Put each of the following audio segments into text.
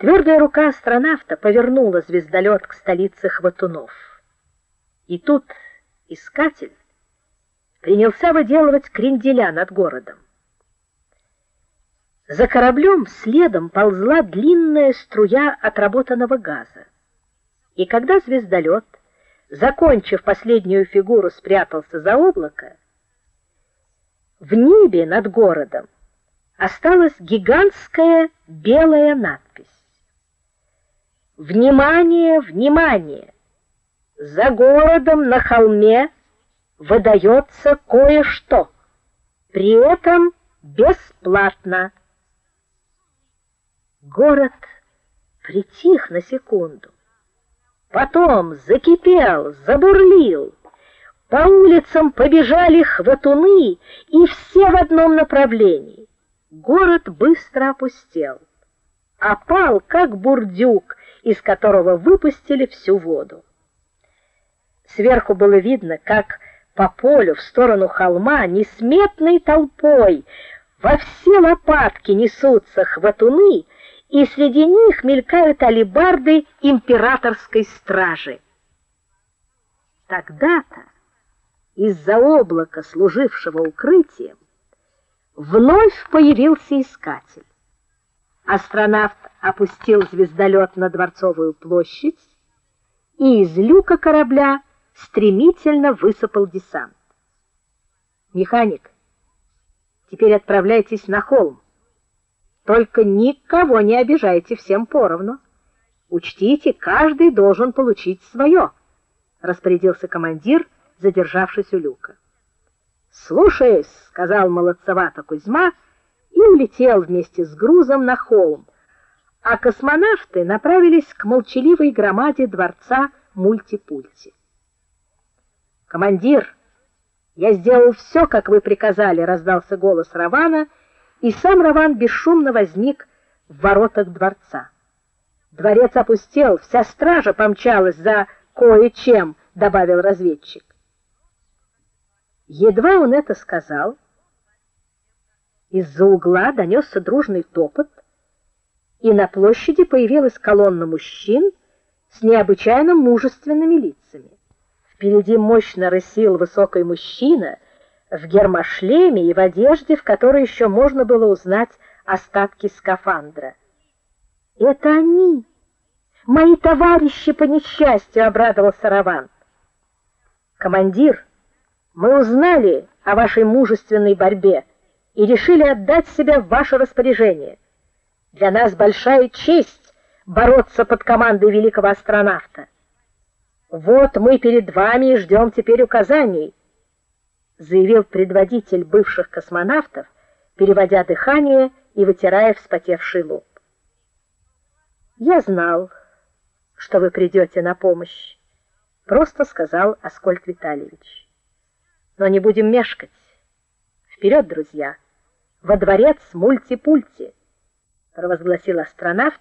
Твердая рука астронавта повернула звездолет к столице Хватунов. И тут искатель принялся выделывать кренделя над городом. За кораблем следом ползла длинная струя отработанного газа. И когда звездолет, закончив последнюю фигуру, спрятался за облако, в небе над городом осталась гигантская белая надпись. Внимание, внимание! За городом на холме выдается кое-что. При этом бесплатно. Город притих на секунду. Потом закипел, забурлил. По улицам побежали хватуны, и все в одном направлении. Город быстро опустел, опал как бурдюк из которого выпустили всю воду. Сверху было видно, как по полю в сторону холма несметной толпой во все лопатки несутся хватуны, и среди них мелькают алебарды императорской стражи. Тогда-то из-за облака, служившего укрытием, вновь появился искатель. Астронавт опустил звездолет на Дворцовую площадь, и из люка корабля стремительно высыпал десант. Механик, теперь отправляйтесь на холм. Только никого не обижайте, всем поровну. Учтите, каждый должен получить свое, распорядился командир, задержавшись у люка. "Слушаюсь", сказал молодцевато Кузьма и улетел вместе с грузом на холм, а космонавты направились к молчаливой громаде дворца Мультипульти. Командир, я сделал все, как вы приказали, раздался голос Равана, и сам Раван бесшумно возник в воротах дворца. Дворец опустел, вся стража помчалась за кое-чем, добавил разведчик. Едва он это сказал, из-за угла донесся дружный топот, и на площади появилась колонна мужчин с необычайно мужественными лицами. Впереди мощно рысил высокий мужчина в гермошлеме и в одежде, в которой еще можно было узнать остатки скафандра. Это они, мои товарищи по несчастью, обрадовался Раван. Командир, мы узнали о вашей мужественной борьбе и решили отдать себя в ваше распоряжение. Для нас большая честь бороться под командой великого астронавта. Вот мы перед вами и ждем теперь указаний, заявил предводитель бывших космонавтов, переводя дыхание и вытирая вспотевший лоб. Я знал, что вы придете на помощь, просто сказал Аскольд Витальевич. Но не будем мешкать. Вперед, друзья, во дворец Мультипульти провозгласил астронавт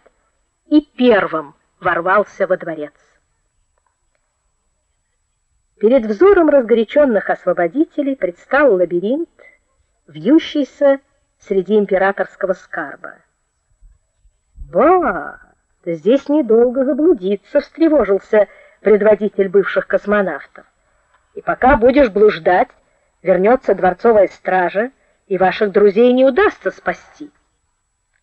и первым ворвался во дворец. Перед взором разгоряченных освободителей предстал лабиринт, вьющийся среди императорского скарба. "Ба, здесь недолго заблудиться", встревожился предводитель бывших космонавтов. "И пока будешь блуждать, вернется дворцовая стража, и ваших друзей не удастся спасти".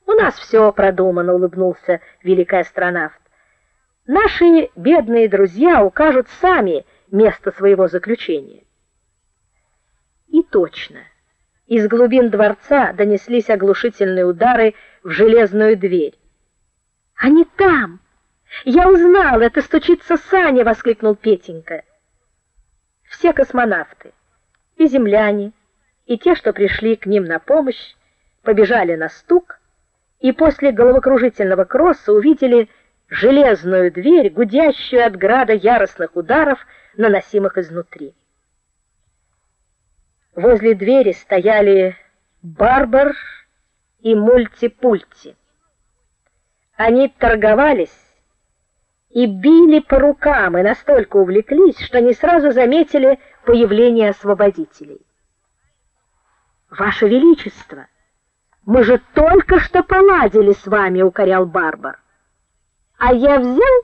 У нас все продумано, улыбнулся великий астронавт. Наши бедные друзья укажут сами место своего заключения. И точно. Из глубин дворца донеслись оглушительные удары в железную дверь. Они там. Я узнал, это стучится Саня, воскликнул Петенька. Все космонавты, и земляне, и те, что пришли к ним на помощь, побежали на стук и после головокружительного кросса увидели железную дверь, гудящую от града яростных ударов, наносимых изнутри. Возле двери стояли Барбар и Мультипульти. Они торговались и били по рукам, и настолько увлеклись, что не сразу заметили появление освободителей. Ваше величество, мы же только что поладили с вами, укорял Барбар. А я взял,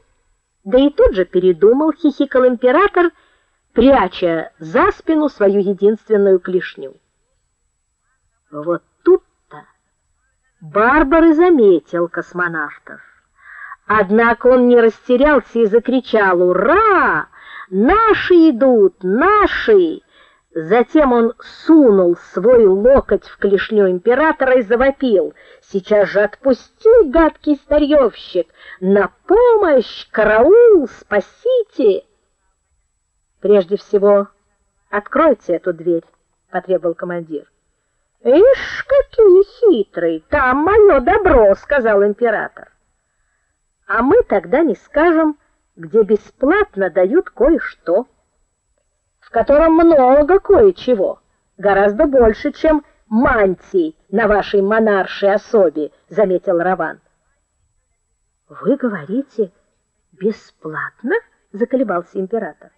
да и тут же передумал, хихикал император, пряча за спину свою единственную клешню. Вот тут-то Барбар и заметил космонавтов. Однако он не растерялся и закричал: "Ура! Наши идут, наши!" Затем он сунул свой локоть в клешню императора и завопил: "Сейчас же отпусти, гадкий старьевщик! На помощь, караул, спасите!" Прежде всего, откройте эту дверь, потребовал командир. "Ишь, какие хитрые! Там мое добро", сказал император. "А мы тогда не скажем, где бесплатно дают кое-что" котором много кое-чего, гораздо больше, чем мантий на вашей монаршей особе, заметил Раван. Вы говорите бесплатно? заколебался император.